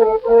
जात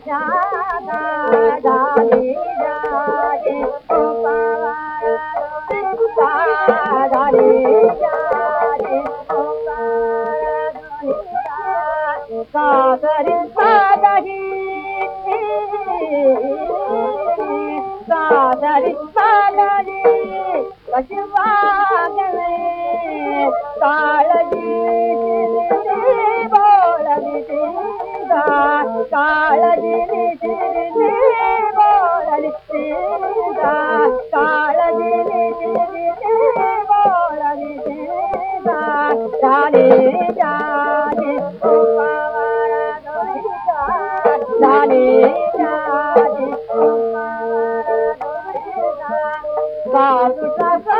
से सादर पादर साधरी दिले मोर ते काल दिले मोर ते मारे जा दुआ